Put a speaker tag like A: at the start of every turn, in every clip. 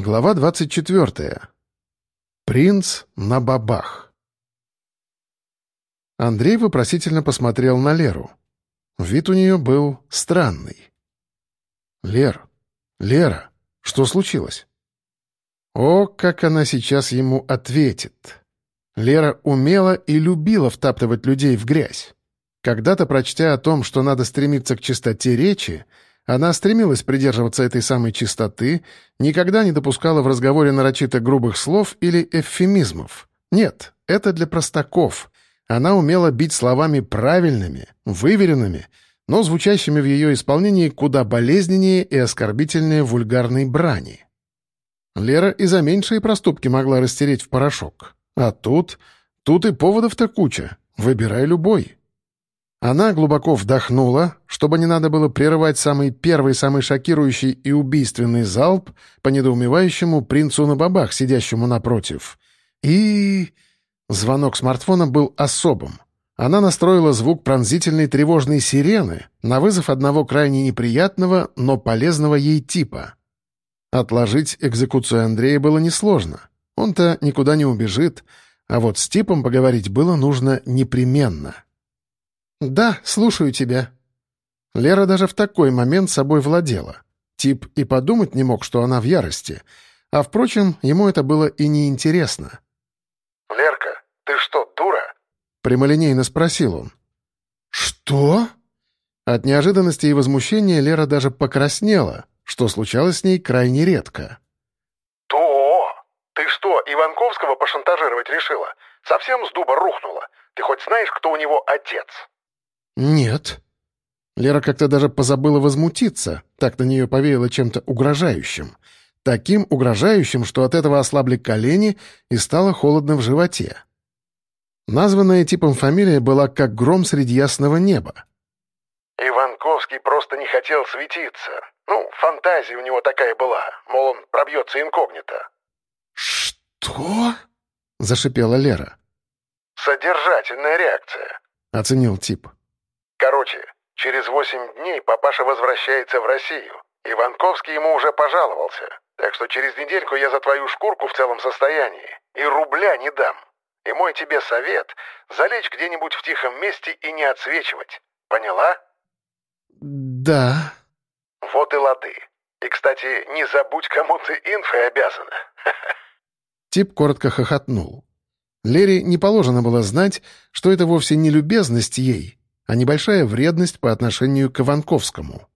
A: Глава 24. Принц на бабах. Андрей вопросительно посмотрел на Леру. Вид у нее был странный. «Лер, Лера, что случилось?» О, как она сейчас ему ответит. Лера умела и любила втаптывать людей в грязь. Когда-то, прочтя о том, что надо стремиться к чистоте речи, она стремилась придерживаться этой самой чистоты, никогда не допускала в разговоре нарочито грубых слов или эвфемизмов. Нет, это для простаков. Она умела бить словами правильными, выверенными, но звучащими в ее исполнении куда болезненнее и оскорбительнее вульгарной брани. Лера и за меньшие проступки могла растереть в порошок. А тут... Тут и поводов-то куча. Выбирай любой. Она глубоко вдохнула, чтобы не надо было прерывать самый первый, самый шокирующий и убийственный залп по недоумевающему принцу на бабах, сидящему напротив. И... Звонок смартфона был особым. Она настроила звук пронзительной тревожной сирены на вызов одного крайне неприятного, но полезного ей типа. Отложить экзекуцию Андрея было несложно. Он-то никуда не убежит, а вот с типом поговорить было нужно непременно. «Да, слушаю тебя». Лера даже в такой момент собой владела. Тип и подумать не мог, что она в ярости. А, впрочем, ему это было и неинтересно.
B: «Лерка, ты что, дура?»
A: — прямолинейно спросил он. «Что?» От неожиданности и возмущения Лера даже покраснела, что случалось с ней крайне редко.
B: «То? Ты что, Иванковского пошантажировать решила? Совсем с дуба рухнула? Ты хоть знаешь, кто у него отец?»
A: «Нет». Лера как-то даже позабыла возмутиться, так на нее повеяло чем-то угрожающим. Таким угрожающим, что от этого ослабли колени и стало холодно в животе. Названная типом фамилия была как гром среди ясного неба.
B: «Иванковский просто не хотел светиться. Ну, фантазия у него такая была, мол, он пробьется инкогнито».
A: «Что?» — зашипела Лера.
B: «Содержательная реакция», —
A: оценил тип.
B: Короче, через восемь дней папаша возвращается в Россию. Иванковский ему уже пожаловался. Так что через недельку я за твою шкурку в целом состоянии. И рубля не дам. И мой тебе совет — залечь где-нибудь в тихом месте и не отсвечивать. Поняла?
A: Да.
B: Вот и лады. И, кстати, не забудь, кому ты инфой обязана.
A: Тип коротко хохотнул. Лере не положено было знать, что это вовсе не любезность ей, а небольшая вредность по отношению к Иванковскому.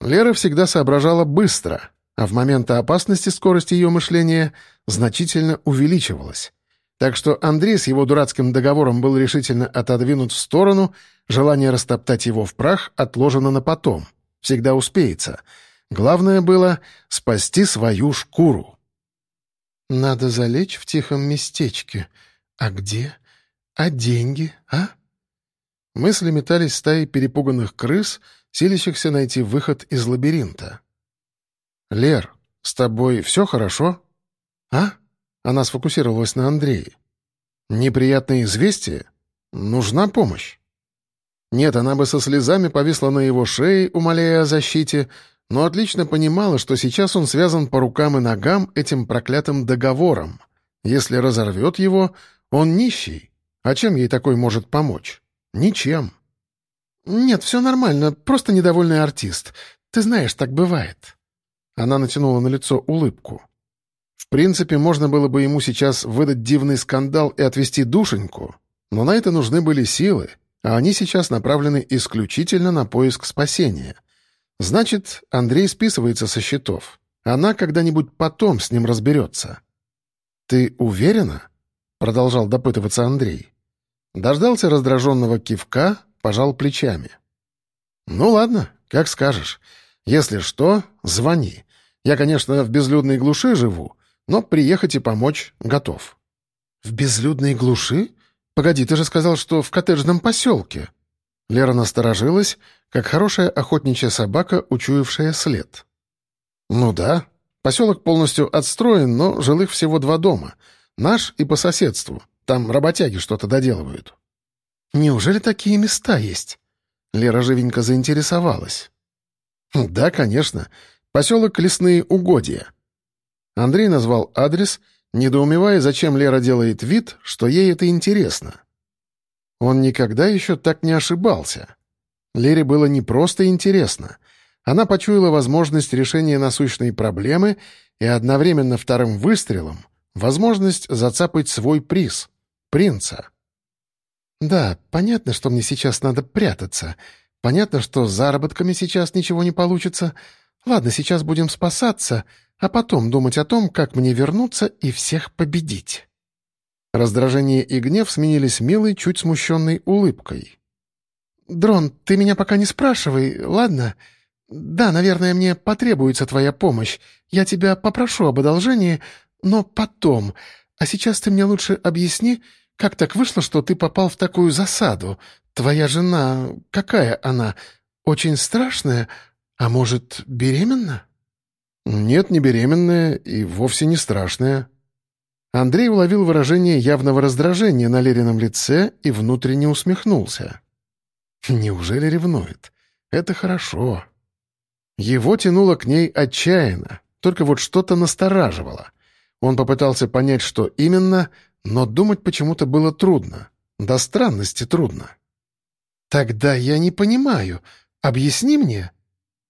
A: Лера всегда соображала быстро, а в моменты опасности скорость ее мышления значительно увеличивалась. Так что Андрей с его дурацким договором был решительно отодвинут в сторону, желание растоптать его в прах отложено на потом. Всегда успеется. Главное было спасти свою шкуру. «Надо залечь в тихом местечке. А где? А деньги, а?» Мысли метались стаи перепуганных крыс, силящихся найти выход из лабиринта. «Лер, с тобой все хорошо?» «А?» Она сфокусировалась на Андрее. «Неприятные известия? Нужна помощь?» Нет, она бы со слезами повисла на его шее, умоляя о защите, но отлично понимала, что сейчас он связан по рукам и ногам этим проклятым договором. Если разорвет его, он нищий. А чем ей такой может помочь? Ничем. «Нет, все нормально, просто недовольный артист. Ты знаешь, так бывает». Она натянула на лицо улыбку. В принципе, можно было бы ему сейчас выдать дивный скандал и отвести душеньку, но на это нужны были силы, а они сейчас направлены исключительно на поиск спасения. Значит, Андрей списывается со счетов. Она когда-нибудь потом с ним разберется. «Ты уверена?» — продолжал допытываться Андрей. Дождался раздраженного кивка, пожал плечами. «Ну ладно, как скажешь. Если что, звони. Я, конечно, в безлюдной глуши живу, но приехать и помочь готов». «В безлюдной глуши? Погоди, ты же сказал, что в коттеджном поселке». Лера насторожилась, как хорошая охотничья собака, учуявшая след. «Ну да, поселок полностью отстроен, но жилых всего два дома. Наш и по соседству. Там работяги что-то доделывают». «Неужели такие места есть?» Лера живенько заинтересовалась. «Да, конечно. Поселок Лесные Угодья». Андрей назвал адрес, недоумевая, зачем Лера делает вид, что ей это интересно. Он никогда еще так не ошибался. Лере было не просто интересно. Она почуяла возможность решения насущной проблемы и одновременно вторым выстрелом возможность зацапать свой приз — принца. «Да, понятно, что мне сейчас надо прятаться. Понятно, что с заработками сейчас ничего не получится. Ладно, сейчас будем спасаться, а потом думать о том, как мне вернуться и всех победить». Раздражение и гнев сменились милой, чуть смущенной улыбкой. «Дрон, ты меня пока не спрашивай, ладно? Да, наверное, мне потребуется твоя помощь. Я тебя попрошу об одолжении, но потом. А сейчас ты мне лучше объясни, как так вышло, что ты попал в такую засаду? Твоя жена, какая она? Очень страшная? А может, беременна?»
B: «Нет, не беременная и вовсе не страшная».
A: Андрей уловил выражение явного раздражения на Лерином лице и внутренне усмехнулся. «Неужели ревнует? Это хорошо». Его тянуло к ней отчаянно, только вот что-то настораживало. Он попытался понять, что именно, но думать почему-то было трудно. До странности трудно. «Тогда я не понимаю. Объясни мне».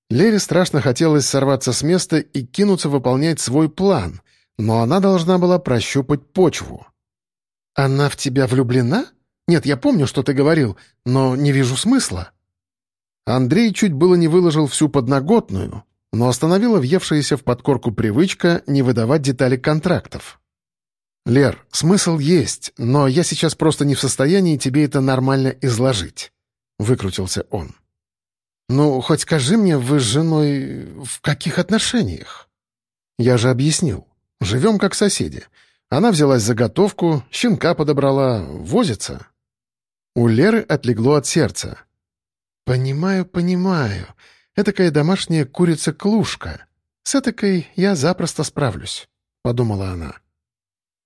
A: Лере страшно хотелось сорваться с места и кинуться выполнять свой план, но она должна была прощупать почву. «Она в тебя влюблена? Нет, я помню, что ты говорил, но не вижу смысла». Андрей чуть было не выложил всю подноготную, но остановила въевшаяся в подкорку привычка не выдавать детали контрактов. «Лер, смысл есть, но я сейчас просто не в состоянии тебе это нормально изложить», — выкрутился он. «Ну, хоть скажи мне, вы с женой в каких отношениях?» «Я же объяснил. Живем как соседи. Она взялась за готовку, щенка подобрала, возится». У Леры отлегло от сердца. «Понимаю, понимаю. Этакая домашняя курица-клушка. С этакой я запросто справлюсь», — подумала она.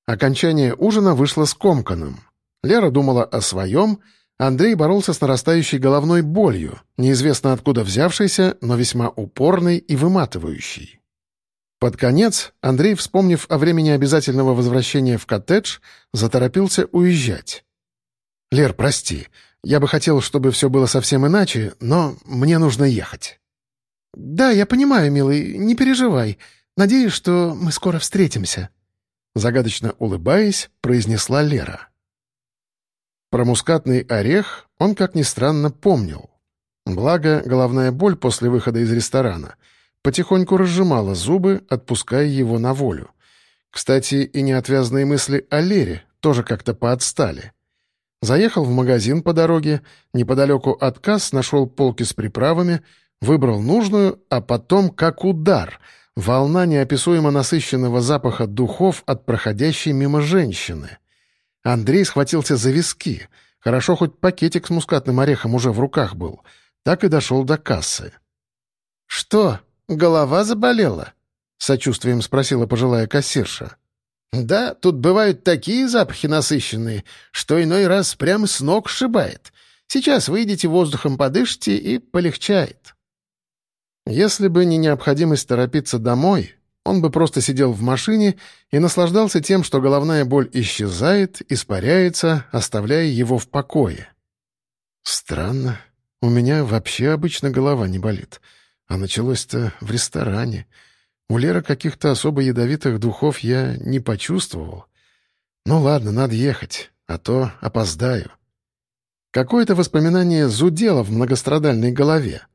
A: Окончание ужина вышло скомканным. Лера думала о своем, Андрей боролся с нарастающей головной болью, неизвестно откуда взявшейся, но весьма упорной и выматывающей. Под конец Андрей, вспомнив о времени обязательного возвращения в коттедж, заторопился уезжать. «Лер, прости, я бы хотел, чтобы все было совсем иначе, но мне нужно ехать». «Да, я понимаю, милый, не переживай. Надеюсь, что мы скоро встретимся», — загадочно улыбаясь, произнесла Лера. Про мускатный орех он, как ни странно, помнил. Благо, головная боль после выхода из ресторана потихоньку разжимала зубы, отпуская его на волю. Кстати, и неотвязные мысли о Лере тоже как-то поотстали. Заехал в магазин по дороге, неподалеку от касс нашел полки с приправами, выбрал нужную, а потом, как удар, волна неописуемо насыщенного запаха духов от проходящей мимо женщины. Андрей схватился за виски. Хорошо, хоть пакетик с мускатным орехом уже в руках был. Так и дошел до кассы. «Что, голова заболела?» — сочувствием спросила пожилая кассирша. Да, тут бывают такие запахи насыщенные, что иной раз прямо с ног сшибает. Сейчас выйдете, воздухом подышите, и полегчает. Если бы не необходимость торопиться домой, он бы просто сидел в машине и наслаждался тем, что головная боль исчезает, испаряется, оставляя его в покое. Странно. У меня вообще обычно голова не болит. А началось-то в ресторане — у Леры каких-то особо ядовитых духов я не почувствовал. Ну ладно, надо ехать, а то опоздаю. Какое-то воспоминание зудело в многострадальной голове,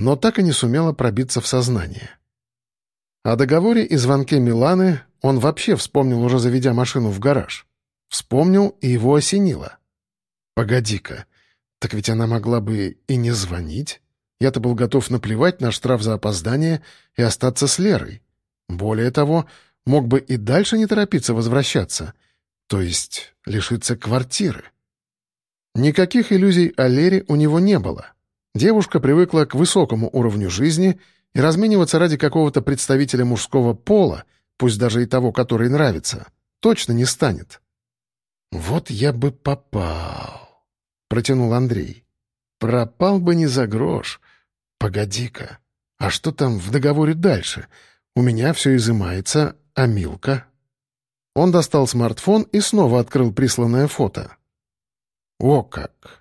A: но так и не сумело пробиться в сознание. О договоре и звонке Миланы он вообще вспомнил, уже заведя машину в гараж. Вспомнил, и его осенило. «Погоди-ка, так ведь она могла бы и не звонить?» Я-то был готов наплевать на штраф за опоздание и остаться с Лерой. Более того, мог бы и дальше не торопиться возвращаться, то есть лишиться квартиры. Никаких иллюзий о Лере у него не было. Девушка привыкла к высокому уровню жизни и размениваться ради какого-то представителя мужского пола, пусть даже и того, который нравится, точно не станет. «Вот я бы попал», — протянул Андрей. «Пропал бы не за грош, «Погоди-ка, а что там в договоре дальше? У меня все изымается, а Милка? Он достал смартфон и снова открыл присланное фото. О как!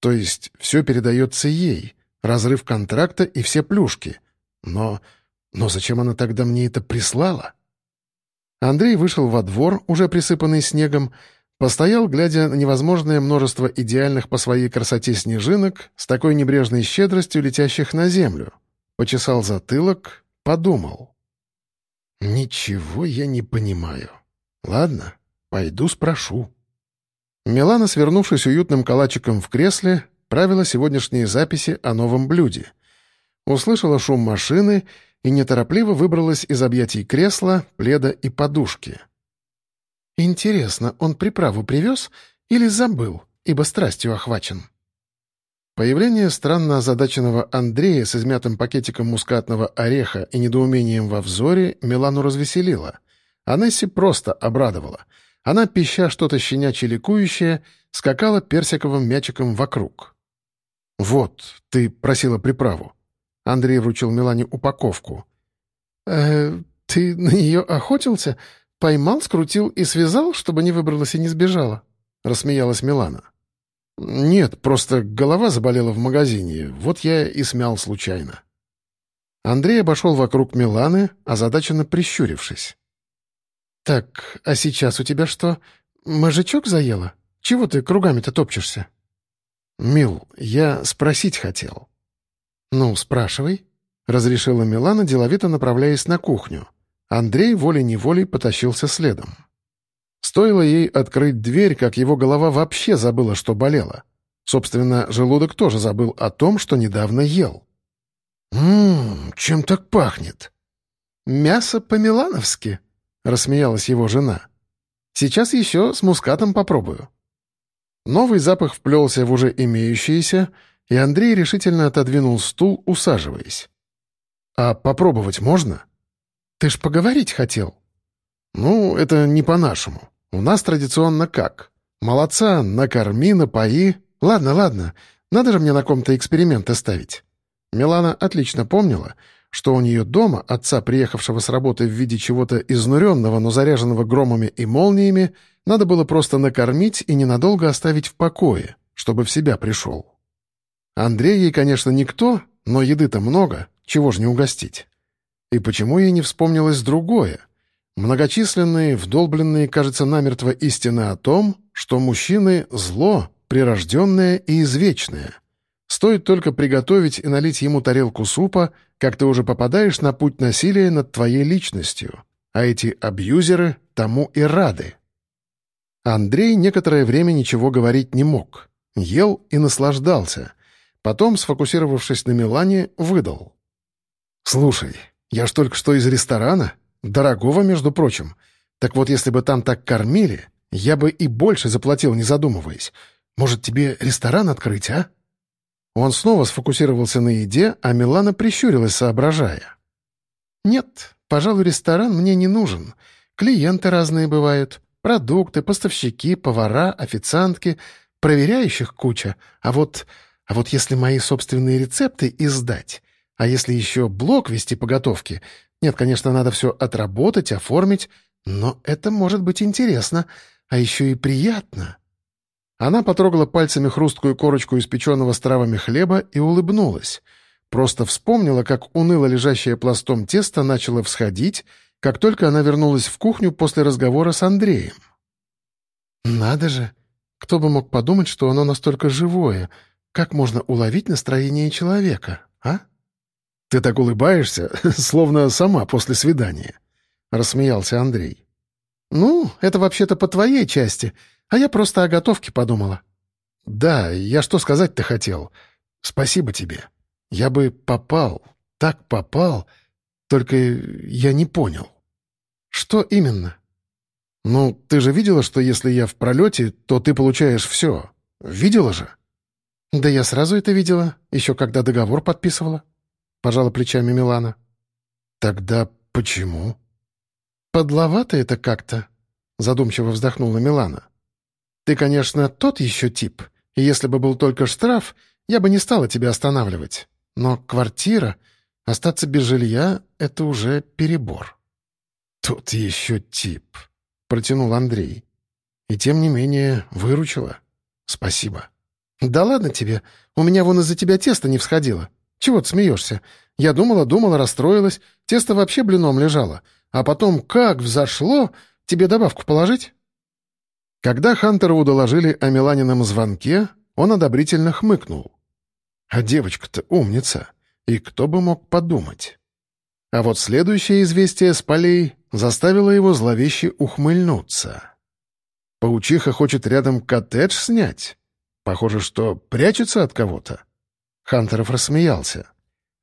A: То есть все передается ей, разрыв контракта и все плюшки. Но... но зачем она тогда мне это прислала? Андрей вышел во двор, уже присыпанный снегом, постоял, глядя на невозможное множество идеальных по своей красоте снежинок с такой небрежной щедростью летящих на землю, почесал затылок, подумал. «Ничего я не понимаю. Ладно, пойду спрошу». Милана, свернувшись уютным калачиком в кресле, правила сегодняшние записи о новом блюде. Услышала шум машины и неторопливо выбралась из объятий кресла, пледа и подушки. «Интересно, он приправу привез или забыл, ибо страстью охвачен?» Появление странно озадаченного Андрея с измятым пакетиком мускатного ореха и недоумением во взоре Милану развеселило. А просто обрадовала. Она, пища что-то щенячье ликующее, скакала персиковым мячиком вокруг. «Вот, ты просила приправу». Андрей вручил Милане упаковку. «Э, ты на нее охотился? Поймал, скрутил и связал, чтобы не выбралась и не сбежала?» — рассмеялась Милана. «Нет, просто голова заболела в магазине, вот я и смял случайно». Андрей обошел вокруг Миланы, озадаченно прищурившись. «Так, а сейчас у тебя что, мозжечок заело? Чего ты кругами-то топчешься?» «Мил, я спросить хотел». «Ну, спрашивай», — разрешила Милана, деловито направляясь на кухню. Андрей волей-неволей потащился следом. Стоило ей открыть дверь, как его голова вообще забыла, что болела. Собственно, желудок тоже забыл о том, что недавно ел. «Ммм, чем так пахнет?» «Мясо по-милановски», — рассмеялась его жена. «Сейчас еще с мускатом попробую». Новый запах вплелся в уже имеющиеся, и Андрей решительно отодвинул стул, усаживаясь. «А попробовать можно?» «Ты ж поговорить хотел». «Ну, это не по-нашему. У нас традиционно как? Молодца, накорми, напои. Ладно, ладно, надо же мне на ком-то эксперименты ставить». Милана отлично помнила, что у нее дома, отца, приехавшего с работы в виде чего-то изнуренного, но заряженного громами и молниями, надо было просто накормить и ненадолго оставить в покое, чтобы в себя пришел. Андрей ей, конечно, никто, но еды-то много, чего ж не угостить. И почему ей не вспомнилось другое? Многочисленные, вдолбленные, кажется, намертво истины о том, что мужчины — зло, прирожденное и извечное. Стоит только приготовить и налить ему тарелку супа, как ты уже попадаешь на путь насилия над твоей личностью. А эти абьюзеры тому и рады. Андрей некоторое время ничего говорить не мог. Ел и наслаждался. Потом, сфокусировавшись на Милане, выдал. «Слушай, я ж только что из ресторана. Дорогого, между прочим. Так вот, если бы там так кормили, я бы и больше заплатил, не задумываясь. Может, тебе ресторан открыть, а?» Он снова сфокусировался на еде, а Милана прищурилась, соображая. «Нет, пожалуй, ресторан мне не нужен. Клиенты разные бывают. Продукты, поставщики, повара, официантки. Проверяющих куча. А вот... А вот если мои собственные рецепты издать, а если еще блок вести по готовке, нет, конечно, надо все отработать, оформить, но это может быть интересно, а еще и приятно. Она потрогала пальцами хрусткую корочку испеченного с травами хлеба и улыбнулась. Просто вспомнила, как уныло лежащее пластом тесто начало всходить, как только она вернулась в кухню после разговора с Андреем. «Надо же! Кто бы мог подумать, что оно настолько живое? Как можно уловить настроение человека, а?» «Ты так улыбаешься, словно сама после свидания», — рассмеялся Андрей. «Ну, это вообще-то по твоей части, а я просто о готовке подумала». «Да, я что сказать-то хотел. Спасибо тебе. Я бы попал, так попал, только я не понял». «Что именно?» «Ну, ты же видела, что если я в пролете, то ты получаешь все. Видела же?» «Да я сразу это видела, еще когда договор подписывала». — пожала плечами Милана. «Тогда почему?» «Подловато это как-то», — задумчиво вздохнула Милана. «Ты, конечно, тот еще тип, и если бы был только штраф, я бы не стала тебя останавливать. Но квартира, остаться без жилья — это уже перебор». «Тут еще тип», — протянул Андрей. «И тем не менее выручила. Спасибо». «Да ладно тебе. У меня вон из-за тебя тесто не всходило. Чего ты смеешься? Я думала, думала, расстроилась. Тесто вообще блином лежало. А потом как взошло? Тебе добавку положить?» Когда Хантеру доложили о Миланином звонке, он одобрительно хмыкнул. «А девочка-то умница. И кто бы мог подумать?» А вот следующее известие с полей заставило его зловеще ухмыльнуться. Паучиха хочет рядом коттедж снять? Похоже, что прячется от кого-то. Хантеров рассмеялся.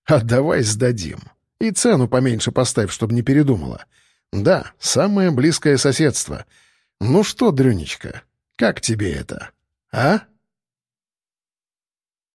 A: «А давай сдадим. И цену поменьше поставь, чтобы не передумала. Да, самое близкое соседство. Ну что, Дрюнечка, как тебе это? А?»